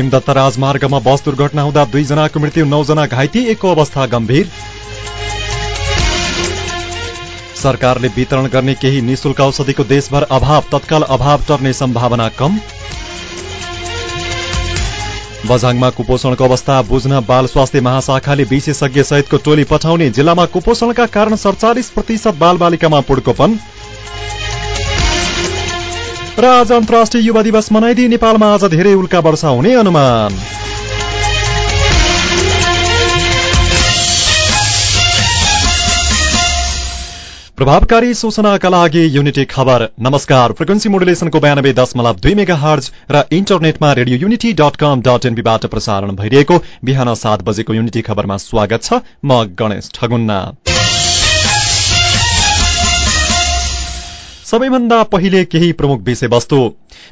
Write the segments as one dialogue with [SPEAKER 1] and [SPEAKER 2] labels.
[SPEAKER 1] भीमदत्त राजमार्गमा बस दुर्घटना हुँदा दुईजनाको मृत्यु नौजना घाइते एकको अवस्था गम्भीर। सरकारले वितरण गर्ने केही निशुल्क औषधिको देशभर अभाव तत्काल अभाव टर्ने सम्भावना कम। बझाङमा कुपोषणको अवस्था बुझ्न बाल स्वास्थ्य महाशाखाले विशेषज्ञ सहितको टोली पठाउने जिल्लामा कुपोषणका कारण सडचालिस प्रतिशत बालबालिकामा पुड्कोपन। र आज अन्तर्राष्ट्रिय युवा दिवस मनाइदिए नेपालमा आज धेरै उल्का वर्षा हुने अनुमान। प्रभावकारी सूचनाका लागि युनिटी खबर। नमस्कार फ्रिक्वेन्सी मोडुलेसनको बयानब्बे दशमलव दुई मेगा हर्ज र इन्टरनेटमा Radio Unity dot com dot एनपीबाट प्रसारण भइरहेको बिहान सात बजेको युनिटी खबरमा स्वागत छ म गणेश ठगुन्ना। सबैभन्दा पहिले केही प्रमुख विषयवस्तु।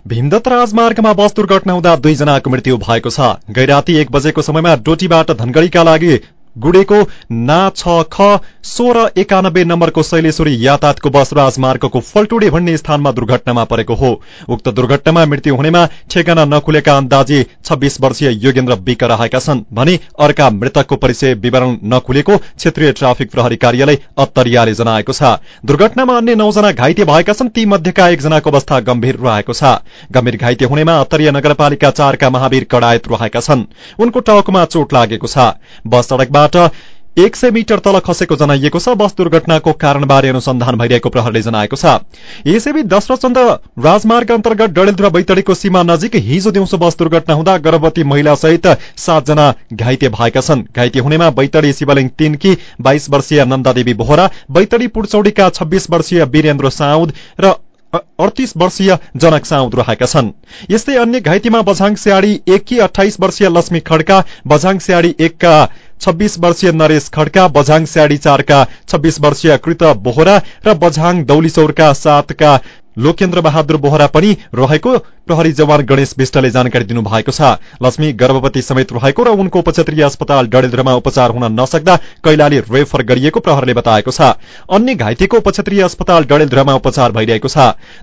[SPEAKER 1] भीमदत्त राजमार्गमा बस दुर्घटना हुँदा दुईजनाको मृत्यु भएको छ। गैराती एक बजेको समयमा डोटीबाट धनगढ़ीका लागि गुडेको ना छ ख सोह्र एकानब्बे नम्बरको शैलेश्वरी यातायातको बस राजमार्गको फल्टुडे भन्ने स्थानमा दुर्घटनामा परेको हो। उक्त दुर्घटनामा मृत्यु हुनेमा ठेगाना नखुलेका अन्दाजी छब्बीस वर्षीय योगेन्द्र विक रहेका छन् भने अर्का मृतकको परिचय विवरण नखुलेको क्षेत्रीय ट्राफिक प्रहरी कार्यालय अत्तरियाले जनाएको छ। दुर्घटनामा अन्य नौजना घाइते भएका छन् ती मध्येका एकजनाको अवस्था गम्भीर रहेको छ। गम्भीर घाइते हुनेमा अत्तरिया नगरपालिका चारका महावीर कडायत रहेका छन्। उनको टाउकोमा चोट लागेको छ। बस सड़कबाट एक सय मिटर तल खसेको जनाइएको छ। बस दुर्घटनाको कारणबारे अनुसन्धान भइरहेको प्रहरले जनाएको छ। यसैबीच दशरथचन्द राजमार्ग अन्तर्गत डडेलधुरा बैतडीको सीमा नजिक हिजो दिउँसो बस दुर्घटना हुँदा गर्भवती महिला सहित सातजना घाइते भएका छन्। घाइते हुनेमा बैतडी शिवलिङ तीनकी बाइस वर्षीय नन्दादेवी बोहरा बैतडी पुडचौडीका छब्बीस वर्षीय वीरेन्द्र साउद र अडतिस वर्षीय जनक साउद रहेका छन्। यस्तै अन्य घाइतेमा बझाङ स्याडी एककी अठाइस वर्षीय लक्ष्मी खड्का बझाङ स्याडी एकका छब्बीस वर्षीय नरेश खड्का बझाङ स्याडी चारका छब्बीस वर्षीय कृत बोहरा र बझाङ दौलीचौरका सातका लोकेन्द्र बहादुर बोहरा पनि रहेको प्रहरी जवान गणेश विष्टले जानकारी दिनुभएको छ। लक्ष्मी गर्भवती समेत रहेको र उनको उपक्षेत्रीय अस्पताल डडेलधुरामा उपचार हुन नसक्दा कैलाली रेफर गरिएको प्रहरले बताएको छ। अन्य घाइतेको उपक्षेत्रीय अस्पताल डडेलधुरामा उपचार भइरहेको छ।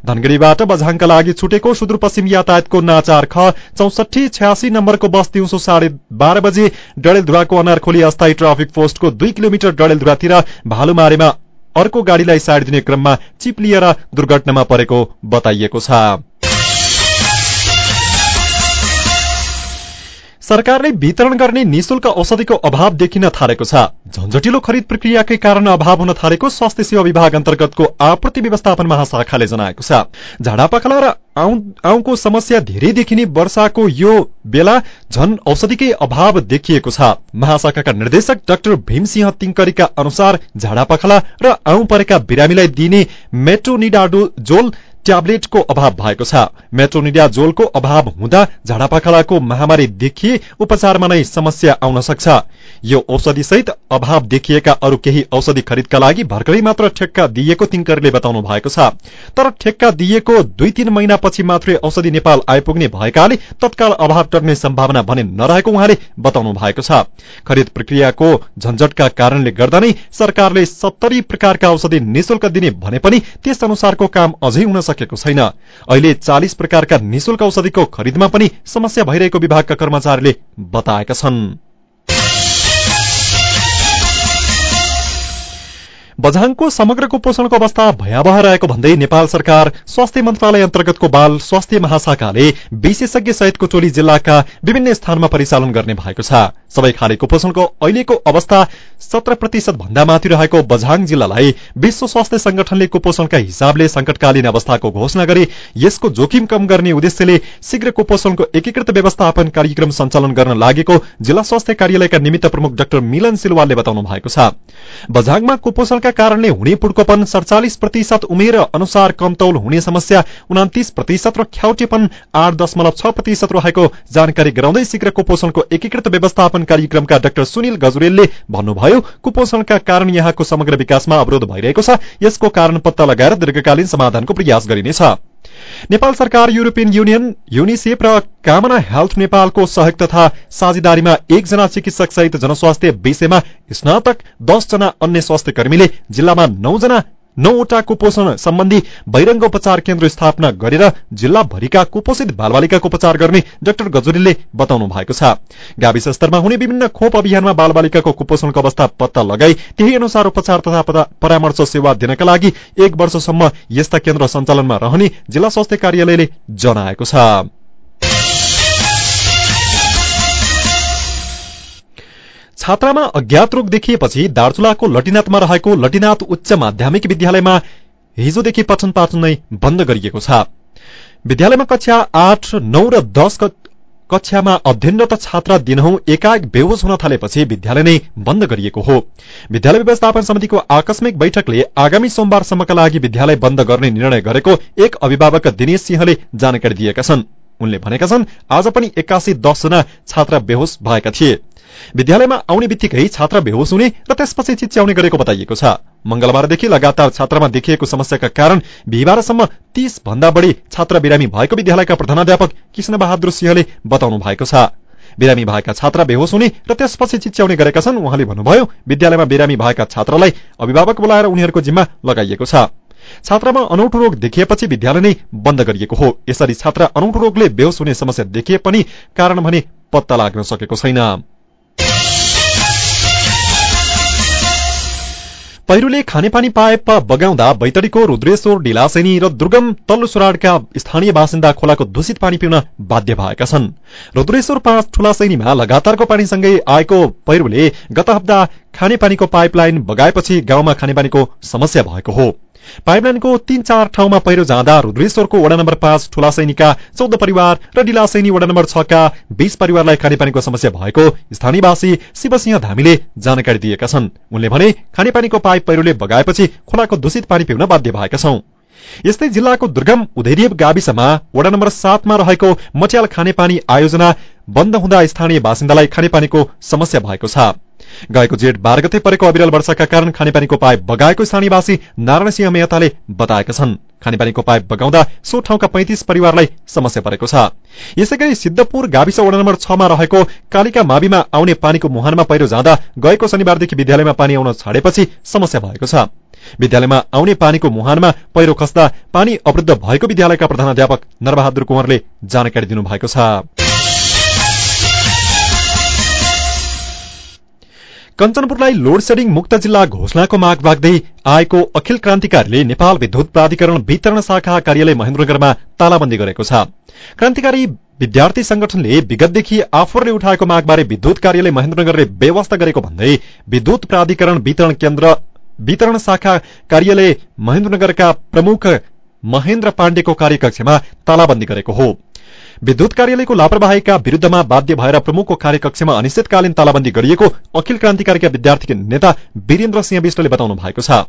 [SPEAKER 1] धनगढ़ीबाट बझाङका लागि छुटेको सुदूरपश्चिम यातायातको नाचार ख चौसठी छ्यासी नम्बरको बस दिउँसो साढे बाह्र बजे डडेलधुराको अनारखोली अस्थायी ट्राफिक पोस्टको दुई किलोमिटर डडेलधुरातिर भालुमारेमा अर्को गाड़ीलाई साइड दिने क्रममा चिप लिएर दुर्घटनामा परेको बताइएको छ। सरकारले वितरण गर्ने निशुल्क औषधिको अभाव देखिन थालेको छ। झन्झटिलो खरिद प्रक्रियाकै कारण अभाव हुन थालेको स्वास्थ्य सेवा विभाग अन्तर्गतको आपूर्ति व्यवस्थापन महाशाखाले जनाएको छ। झाडापखला र आउँको समस्या धेरै देखिने वर्षाको यो बेला झन औषधिकै अभाव देखिएको छ। महाशाखाका निर्देशक डाक्टर भीमसिंह तिङ्करीका अनुसार झाडापखला र आउँ परेका बिरामीलाई दिने मेट्रोनिडाजोल ट्याब्लेटको अभाव भएको छ। मेट्रोनिडिया जोलको अभाव हुँदा झाडापाखलाको महामारी देखिए उपचारमा नै समस्या आउन सक्छ। यो औषधि सहित अभाव देखिएका अरू केही औषधि खरिदका लागि भर्खरै मात्र ठेक्का दिइएको तिङ्करले बताउनु भएको छ। तर ठेक्का दिइएको दुई तीन महिनापछि मात्रै औषधि नेपाल आइपुग्ने भएकाले तत्काल अभाव टर्ने सम्भावना भने नरहेको उहाँले बताउनु भएको छ। खरिद प्रक्रियाको झन्झटका कारणले गर्दा नै सरकारले सत्तरी प्रकारका औषधि निशुल्क दिने भने पनि त्यस अनुसारको काम अझै हुन सकेको छैन। अहिले चालिस प्रकारका निशुल्क औषधिको खरिदमा पनि समस्या भइरहेको विभागका कर्मचारीले बताएका छन्। बझाङको समग्र कुपोषणको अवस्था भयावह रहेको भन्दै नेपाल सरकार स्वास्थ्य मन्त्रालय अन्तर्गतको बाल स्वास्थ्य महाशाखाले विशेषज्ञ सहितको टोली जिल्लाका विभिन्न स्थानमा परिचालन गर्ने भएको छ। सबै खाले कुपोषणको अहिलेको अवस्था सत्र प्रतिशत भन्दा माथि रहेको बझाङ जिल्लालाई विश्व स्वास्थ्य संगठनले कुपोषणका हिसाबले संकटकालीन अवस्थाको घोषणा गरे यसको जोखिम कम गर्ने उद्देश्यले शीघ्र कुपोषणको एकीकृत व्यवस्थापन कार्यक्रम सञ्चालन गर्न लागेको जिल्ला स्वास्थ्य कार्यालयका निमित्त प्रमुख डाक्टर मिलन सिलवालले बताउनु भएको छ। बझाङमा कुपोषण का कारणले हुने पुड्कोपन सडचालिस प्रतिशत उमेर अनुसार कमतौल हुने समस्या उनातिस प्रतिशत र ख्याउटेपन आठ दशमलव छ प्रतिशत रहेको जानकारी गराउँदै शीघ्र कुपोषणको एकीकृत व्यवस्थापन कार्यक्रमका डाक्टर सुनिल गजुरेलले भन्नुभयो कुपोषणका कारण यहाँको समग्र विकासमा अवरोध भइरहेको छ। यसको कारण पत्ता लगाएर दीर्घकालीन समाधानको प्रयास गरिनेछ। नेपाल सरकार युरोपियन युनियन युनिसेफ र कामना हेल्थ नेपालको सहयोग तथा साझेदारीमा एकजना चिकित्सक सहित जनस्वास्थ्य विषयमा स्नातक दसजना अन्य स्वास्थ्य कर्मीले जिल्लामा नौजना नौवटा कुपोषण सम्बन्धी बहिरङ्ग उपचार केन्द्र स्थापना गरेर जिल्लाभरिका कुपोषित बालबालिकाको उपचार गर्ने डाक्टर गजुरीले बताउनु भएको छ। गाविस स्तरमा हुने विभिन्न खोप अभियानमा बालबालिकाको कुपोषणको अवस्था पत्ता लगाई त्यही अनुसार उपचार तथा परामर्श सेवा दिनका लागि एक वर्षसम्म यस्ता केन्द्र सञ्चालनमा रहने जिल्ला स्वास्थ्य कार्यालयले जनाएको छ। छात्रामा अज्ञात रोग देखिएपछि दार्चुलाको लटिनाथमा रहेको लटिनाथ उच्च माध्यमिक विद्यालयमा हिजोदेखि पठन पाठन नै बन्द गरिएको छ। विद्यालयमा कक्षा आठ नौ र दश कक्षामा अध्ययनरत छात्र दिनहौ एकाएक बेहोस हुन थालेपछि विद्यालय नै बन्द गरिएको हो। विद्यालय व्यवस्थापन समितिको आकस्मिक बैठकले आगामी सोमबारसम्मका लागि विद्यालय बन्द गर्ने निर्णय गरेको एक अभिभावक दिनेश सिंहले जानकारी दिएका छन्। उनले भनेका छन् आज पनि एक्कासी दसजना छात्र बेहोस भएका थिए। विद्यालयमा आउने बित्तिकै छात्र बेहोस हुने र त्यसपछि चिच्याउने गरेको बताइएको छ। मंगलबारदेखि लगातार छात्रमा देखिएको समस्याका कारण बिहिबारसम्म तीस भन्दा बढ़ी छात्र बिरामी भएको विद्यालयका प्रधानाध्यापक कृष्ण बहादुर सिंहले बताउनु भएको छ। बिरामी भएका छात्र बेहोस हुने र त्यसपछि चिच्याउने गरेका छन् उहाँले भन्नुभयो विद्यालयमा बिरामी भएका छात्रलाई अभिभावक बोलाएर उनीहरूको जिम्मा लगाइएको छ। छात्रमा अनौठो रोग देखिएपछि विद्यालय नै बन्द गरिएको हो। यसरी छात्र अनौठो रोगले बेहोस हुने समस्या देखिए पनि कारण भने पत्ता लाग्न सकेको छैन। पहिरोले खानेपानी पाइप बगाउँदा बैतडीको रुद्रेश्वर डिलासेनी र दुर्गम तल्लो सुराडका स्थानीय बासिन्दा खोलाको दूषित पानी पिउन बाध्य भएका छन्। रुद्रेश्वर पाँच ठूलासैनीमा लगातारको पानीसँगै आएको पहिरोले गत हप्ता खानेपानीको पाइपलाइन बगाएपछि गाउँमा खानेपानीको समस्या भएको हो। पाइपलाइनको तीन चार ठाउँमा पहिरो जाँदा रुद्रेश्वरको वडा नम्बर पाँच ठूला सैनिकका चौध परिवार र डिलासैनी वडा नम्बर छका बीस परिवारलाई खानेपानीको समस्या भएको स्थानीयवासी शिवसिंह धामीले जानकारी दिएका छन्। उनले भने खानेपानीको पाइप पहिरोले बगाएपछि खोलाको दूषित पानी पिउन बाध्य भएका छौं। यस्तै जिल्लाको दुर्गम उधेरियव गाविसमा वडा नम्बर सातमा रहेको मट्याल खानेपानी आयोजना बन्द हुँदा स्थानीय बासिन्दालाई खानेपानीको समस्या भएको छ। गएको जेठ बाह्र गते परेको अविरल वर्षाका कारण खानेपानीको पाइप बगाएको स्थानीयवासी नारायण सिंह मेहताले बताएका छन्। खानेपानीको पाइप बगाउँदा सो ठाउँका पैंतिस परिवारलाई समस्या परेको छ। यसै गरी सिद्धपुर गाविस वडा नम्बर छमा रहेको कालिका माविमा आउने पानीको मुहानमा पहिरो जाँदा गएको शनिबारदेखि विद्यालयमा पानी आउन छाडेपछि समस्या भएको छ। विद्यालयमा आउने पानीको मुहानमा पहिरो खस्दा पानी अवृद्ध भएको विद्यालयका प्रधानाध्यापक नरबहादुर कुँवरले जानकारी दिनुभएको छ। कञ्चनपुरलाई लोड सेडिङ मुक्त जिल्ला घोषणाको माग राख्दै आएको अखिल क्रान्तिकारीले नेपाल विद्युत प्राधिकरण वितरण शाखा कार्यालय महेन्द्रनगरमा तालाबन्दी गरेको छ। क्रान्तिकारी विद्यार्थी संगठनले विगतदेखि आफूले उठाएको मागबारे विद्युत कार्यालय महेन्द्रनगरले व्यवस्था गरेको भन्दै विद्युत प्राधिकरण वितरण केन्द्र वितरण शाखा कार्यालय महेन्द्रनगरका प्रमुख महेन्द्र पाण्डेको कार्यकक्षमा तालाबन्दी गरेको हो। विद्युत कार्यालयको लापरवाहीका विरूद्धमा बाध्य भएर प्रमुखको कार्यकक्षमा अनिश्चितकालीन तालाबन्दी गरिएको अखिल क्रान्तिकारीका विद्यार्थी नेता वीरेन्द्र सिंह विष्टले बताउनु भएको छ।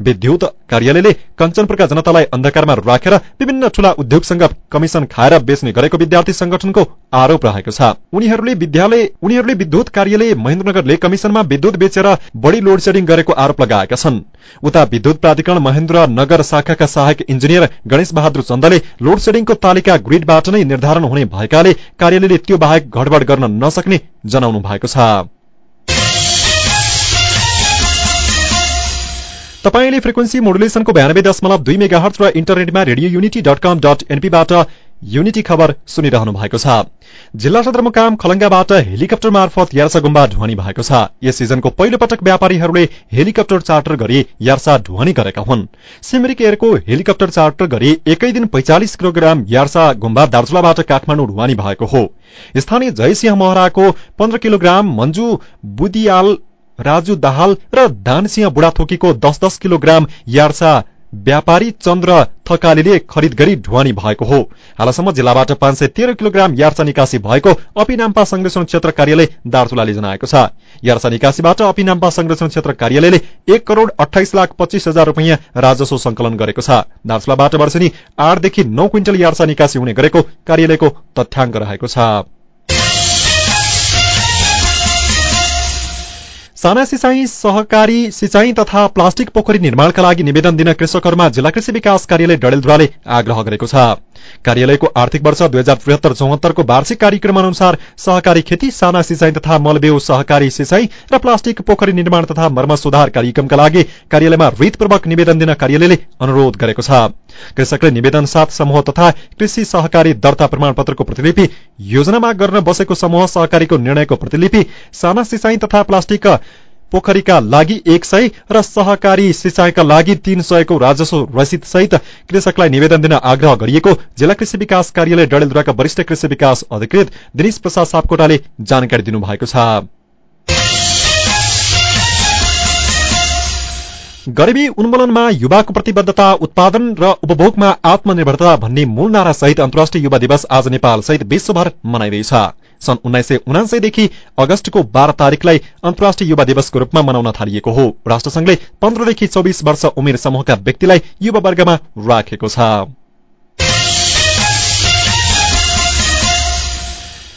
[SPEAKER 1] विद्युत कार्यालयले कञ्चनपुरका जनतालाई अन्धकारमा राखेर विभिन्न ठूला उद्योगसँग कमिशन खाएर बेच्ने गरेको विद्यार्थी संगठनको आरोप रहेको छ। उनीहरूले विद्यालय उनीहरूले विद्युत कार्यालय महेन्द्रनगरले कमिशनमा विद्युत बेचेर बढ़ी लोड सेडिङ गरेको आरोप लगाएका छन्। उता विद्युत प्राधिकरण महेन्द्र नगर शाखाका सहायक इन्जिनियर गणेश बहादुर चन्दले लोड सेडिङको तालिका ग्रिडबाट नै निर्धारण हुने भएकाले कार्यालयले त्यो बाहेक घडबड गर्न नसक्ने जनाउनु भएको छ। तपाईँले फ्रिक्वेन्सी मोडुलेसनको बयानब्बे दशमलव दुई मेगा र इन्टरनेटमा Radio Unity dot com dot एनपीबाट unity खबर सुनिरहनु भएको छ। जिल्ला सदरमुकाम खलङ्गाबाट हेलिकप्टर मार्फत यार्सा गुम्बा ढुवानी भएको छ। यस सिजनको पहिलो पटक व्यापारीहरूले हेलिकप्टर चार्टर गरी यार्सा ढुवानी गरेका हुन्। सिमरिक एयरको हेलिकप्टर चार्टर गरी एकै दिन पैंचालिस किलोग्राम यार्सा गुम्बा दार्चुलाबाट काठमाडौँ ढुवानी भएको हो। स्थानीय जयसिंह महराको पन्ध्र किलोग्राम मन्जु बुदियाल राजु दाहाल र दानसिंह बुढाथोकीको दस दस किलोग्राम यार्सा व्यापारी चन्द्र थकालीले खरिद गरी ढुवानी भएको हो। हालसम्म जिल्लाबाट पाँच सय तेह्र किलोग्राम यार्सा निकासी भएको अपिनाम्पा संरक्षण क्षेत्र कार्यालय दार्चुलाले जनाएको छ। यार्सा निकासीबाट अपिनाम्पा संरक्षण क्षेत्र कार्यालयले एक करोड़ अठाइस लाख पच्चीस हजार रूपियाँ राजस्व संकलन गरेको छ। दार्चुलाबाट वर्षेनी आठदेखि नौ क्विन्टल यार्सा निकासी हुने गरेको कार्यालयको तथ्याङ्क रहेको छ। साना सिंचाई सहकारी सिंचाई तथा प्लास्टिक पोखरी निर्माणका लागि निवेदन दिन कृषकहरूमा जिल्ला कृषि विकास कार्यालय डडेलधुराले आग्रह गरेको छ। कार्यालयको आर्थिक वर्ष दुई हजार त्रिहत्तर चौहत्तरको वार्षिक कार्यक्रम अनुसार सहकारी खेती साना सिंचाई तथा मलबेउ सहकारी सिंचाई र प्लास्टिक पोखरी निर्माण तथा मर्म सुधार कार्यक्रमका लागि कार्यालयमा रितपूर्वक निवेदन दिन कार्यालयले अनुरोध गरेको छ। कृषकले निवेदन साथ समूह तथा कृषि सहकारी दर्ता प्रमाणपत्रको प्रतिलिपि योजनामा गर्न बसेको समूह सहकारीको निर्णयको प्रतिलिपि साना सिंचाई तथा प्लास्टिक पोखरीका लागि एक सय र सहकारी सिंचाईका लागि तीन सयको राजस्व रसिद सहित कृषकलाई निवेदन दिन आग्रह गरिएको जिल्ला कृषि विकास कार्यालय डडेलधुराका वरिष्ठ कृषि विकास अधिकृत दिनेश प्रसाद सापकोटाले जानकारी दिनुभएको छ। गरिबी उन्मूलनमा युवाको प्रतिबद्धता उत्पादन र उपभोगमा आत्मनिर्भरता भन्ने मूल नारा सहित अन्तर्राष्ट्रिय युवा दिवस आज नेपाल सहित विश्वभर मनाइँदैछ। सन् उन्नाइस सय उनासयदेखि अगस्तको बाह्र तारिकलाई अन्तर्राष्ट्रिय युवा दिवसको रूपमा मनाउन थालिएको हो। राष्ट्रसंघले पन्ध्रदेखि चौबिस वर्ष उमेर समूहका व्यक्तिलाई युवा वर्गमा राखेको छ।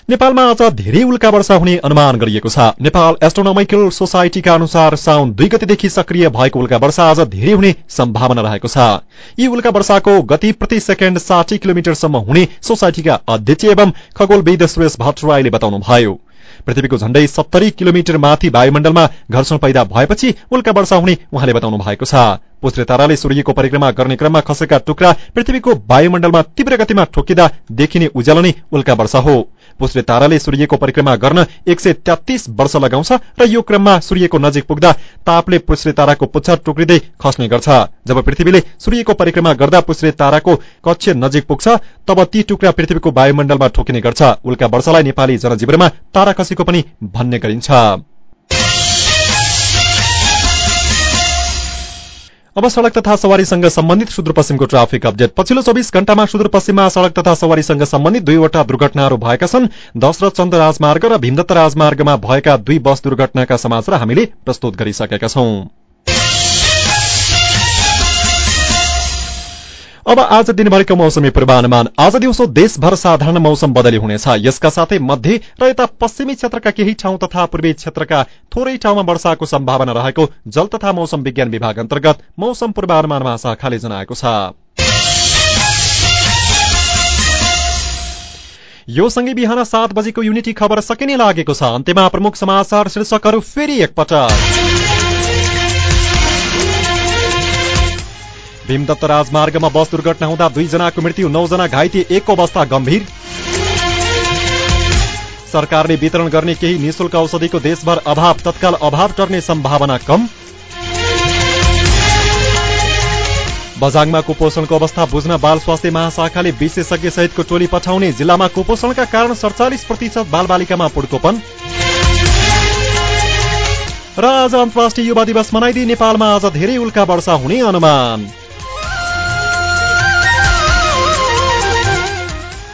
[SPEAKER 1] नेपालमा आज धेरै उल्का वर्षा हुने अनुमान गरिएको छ। नेपाल एस्ट्रोनोमिकल सोसाइटीका अनुसार साउन दुई गतिदेखि सक्रिय भएको उल्का वर्षा आज धेरै हुने सम्भावना रहेको छ। यी उल्का वर्षाको गति प्रति सेकेण्ड साठी किलोमिटरसम्म हुने सोसाइटीका अध्यक्ष एवं खगोलविद सुरेश भट्टराईले बताउनुभयो। पृथ्वीको झण्डै सत्तरी किलोमिटर माथि वायुमण्डलमा घर्षण पैदा भएपछि उल्का वर्षा हुने उहाँले बताउनु भएको छ। पुष्रे ताराले सूर्यको परिक्रमा गर्ने क्रममा खसेका टुक्रा पृथ्वीको वायुमण्डलमा तीव्र गतिमा ठोकिँदा देखिने उज्यालो नै उल्का वर्षा हो। पुष्रे ताराले सूर्यको परिक्रमा गर्न एक सय तेत्तीस वर्ष लगाउँछ र यो क्रममा सूर्यको नजिक पुग्दा तापले पुष्रे ताराको पुच्छर टुक्रिँदै खस्ने गर्छ। जब पृथ्वीले सूर्यको परिक्रमा गर्दा पुष्रे ताराको कक्ष नजिक पुग्छ तब ती टुक्रा पृथ्वीको वायुमण्डलमा ठोकिने गर्छ। उल्का वर्षालाई नेपाली जनजीवनमा तारा खसेको पनि भन्ने गरिन्छ। अब सड़क तथा सवारीसँग सम्बन्धित सुदूरपश्चिमको ट्राफिक अपडेट। पछिल्लो चौबिस घण्टामा सुदूरपश्चिममा सड़क तथा सवारीसँग सम्बन्धित दुईवटा दुर्घटनाहरू भएका छन्। दशरथ चन्द राजमार्ग र भीमदत्त राजमार्गमा भएका दुई बस दुर्घटनाका समाचार हामीले प्रस्तुत गरिसकेका छौं। अब आज दिनभरिको मौसमी पूर्वानुमान। आज दिउँसो देशभर साधारण मौसम बदली हुनेछ। यसका साथै मध्य र यता पश्चिमी क्षेत्रका केही ठाउँ तथा पूर्वी क्षेत्रका थोरै ठाउँमा वर्षाको सम्भावना रहेको जल तथा मौसम विज्ञान विभाग अन्तर्गत मौसम पूर्वानुमान महाशाखाले जनाएको छ। यो सँगै बिहान सात बजेको युनिटी खबर सकिने लागेको छ। अन्त्यमा प्रमुख समाचार शीर्षकहरू फेरि एकपटक। भीमदत्त राजमार्गमा बस दुर्घटना हुँदा दुईजनाको मृत्यु नौजना घाइते एकको अवस्था गम्भीर। सरकारले वितरण गर्ने केही निशुल्क औषधिको देशभर अभाव तत्काल अभाव टर्ने सम्भावना कम। बजाङमा कुपोषणको अवस्था बुझ्न बाल स्वास्थ्य महाशाखाले विशेषज्ञ सहितको टोली पठाउने जिल्लामा कुपोषणका कारण सडचालिस प्रतिशत बालबालिकामा पुड्कोपन। र आज अन्तर्राष्ट्रिय युवा दिवस मनाइदिए नेपालमा आज धेरै उल्का वर्षा हुने अनुमान।